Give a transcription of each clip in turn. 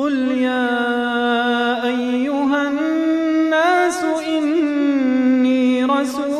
قل يا أيها الناس إني رسول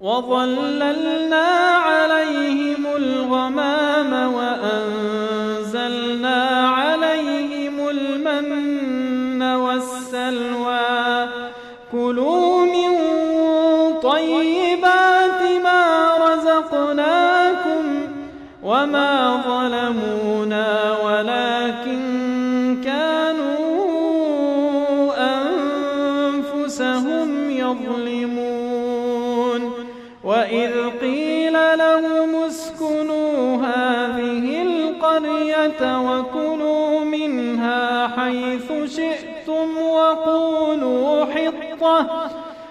وظللنا عليهم الغمام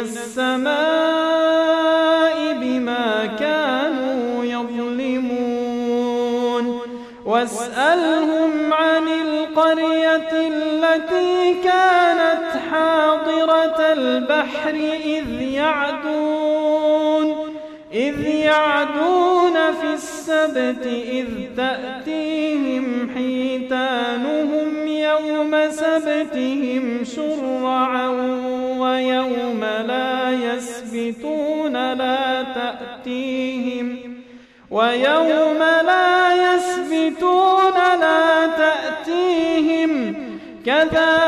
السماء بما كانوا يظلمون. واسألهم عن القرية التي كانت حاضرة البحر إذ يعدون. إذ يعدون في السبت إذ تأتيهم حيتانهم يوم سبتهم شرعا. يسبتون لا تأتيهم ويوم لا يسبتون لا تأتيهم كذلك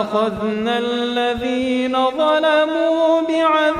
وأخذنا الذين ظلموا بعذاب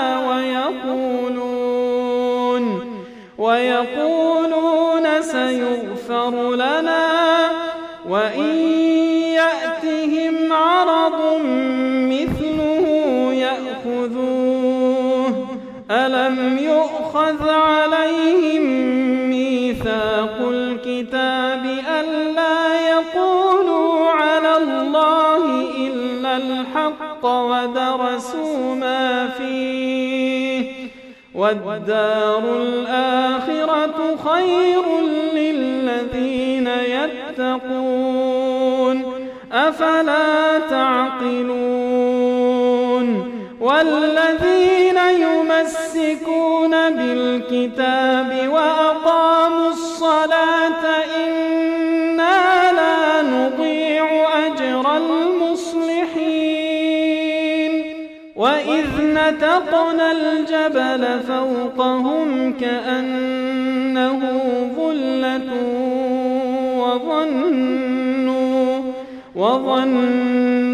والدار الآخرة خير للذين يتقون. أفلا تعقلون؟ والذين يمسكون بالكتاب وأقاموا الصلاة نتقنا الجبل فوقهم كأنه ظلة وظنوا وظنوا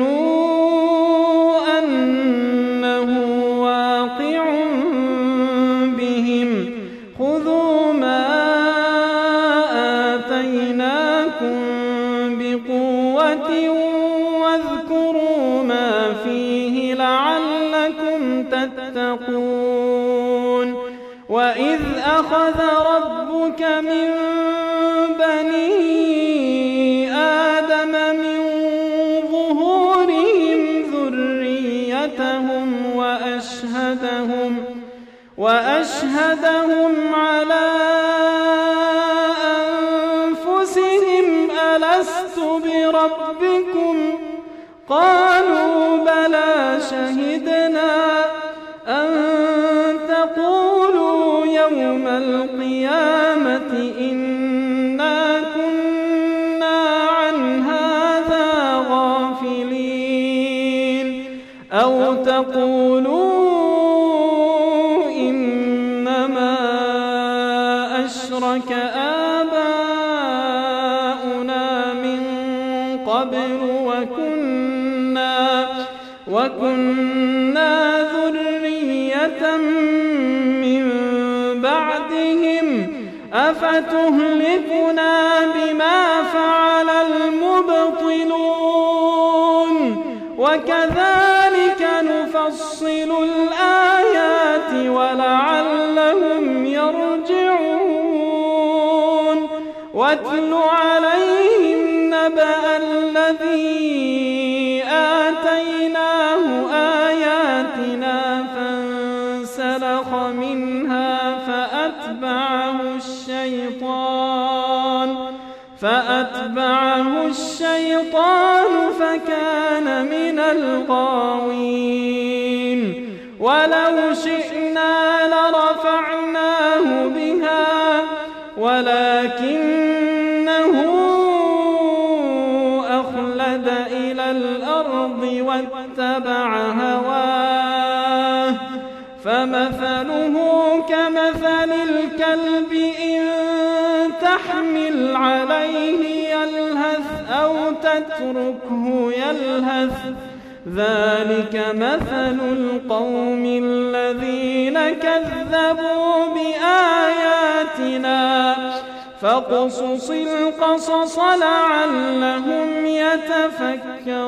ألست بربكم؟ قالوا بلى شهدنا أن تقولوا يوم القيامة إنا كنا أو تقولوا أفتهلكنا بما فعل المبطلون؟ وكذلك نفصل الآيات ولعلهم يرجعون. واتل عليهم فأتبعه الشيطان فكان من الغاوين. ولو شئنا يلهث. ذلك مثل القوم الذين كذبوا بآياتنا. فاقصص القصص لعلهم يتفكرون.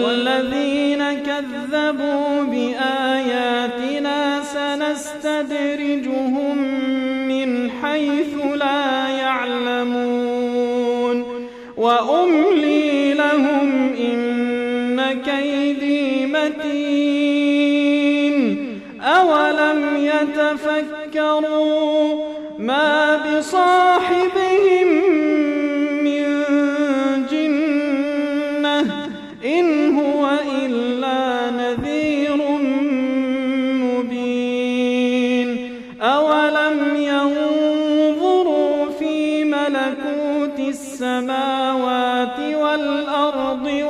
والذين كذبوا بآياتنا سنستدرجهم من حيث لا يعلمون. وأملي لهم إن كيدي متين. أولم يتفكروا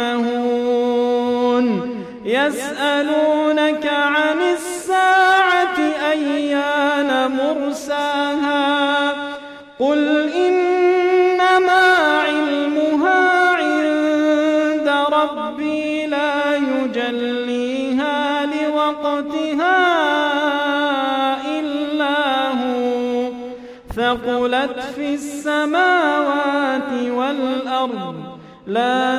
يعمهون يسألونك عن الساعة أيان مرساها. قل إنما علمها عند ربي لا يجليها لوقتها إلا هو. ثقلت في السماوات والأرض لا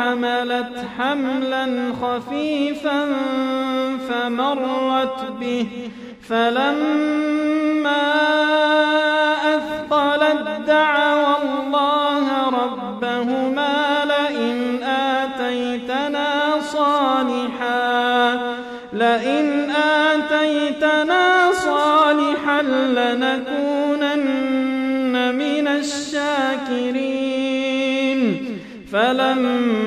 حملت حملا خفيفا فمرت به فلما أثقلت دعوا الله ربهما لئن آتيتنا صالحا لئن آتيتنا صالحا لنكونن من الشاكرين. فلما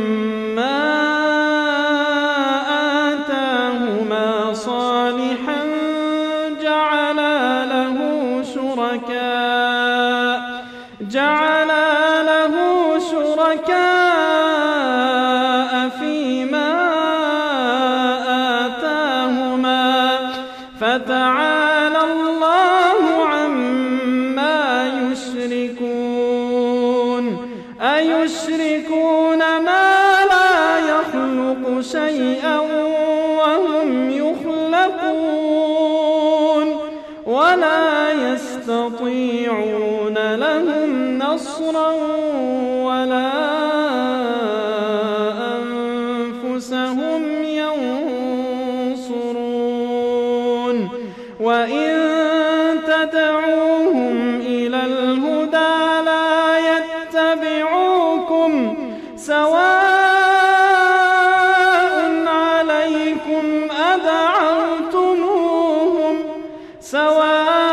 فليستجيبوا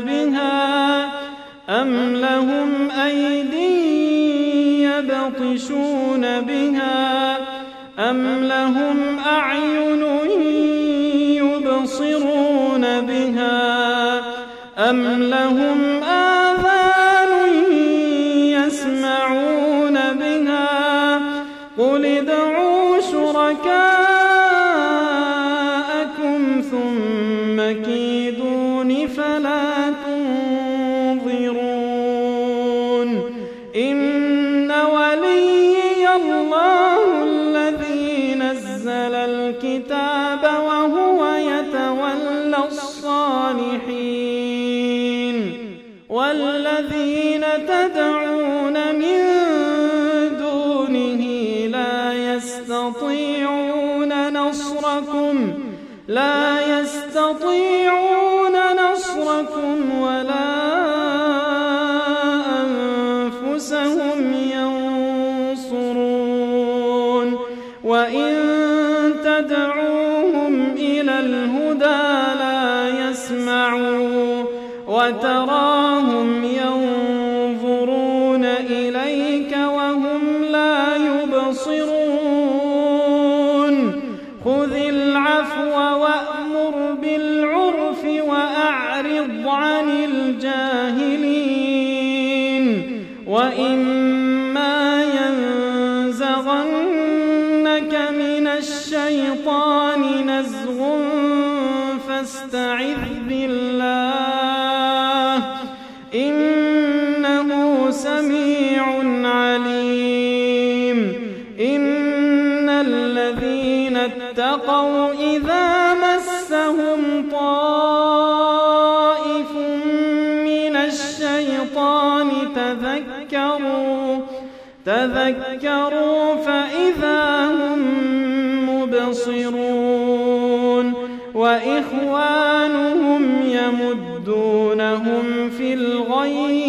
بها أم لهم أيدي يبطشون بها لا إليك وهم لا يبصرون. الشيطان تذكروا تذكروا فإذا هم مبصرون. وإخوانهم يمدونهم في الغي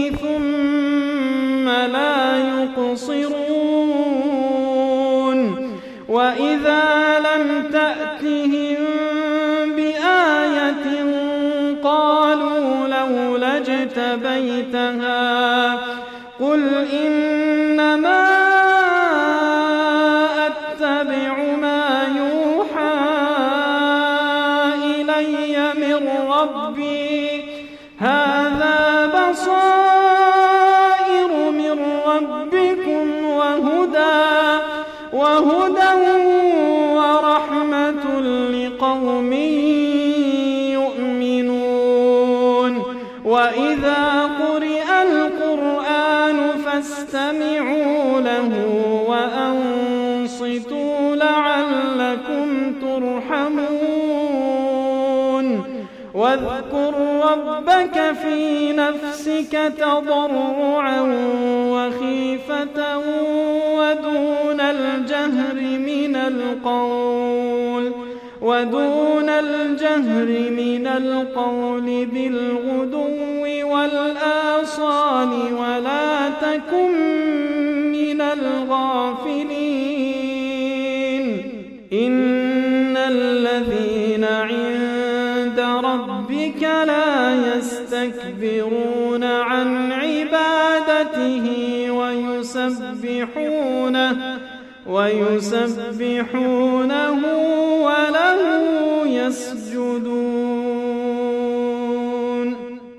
نفسك تضرعا وخيفة ودون الجهر من القول ودون الجهر من القول بالغدو والآصال ولا تكن ويسبحونه وله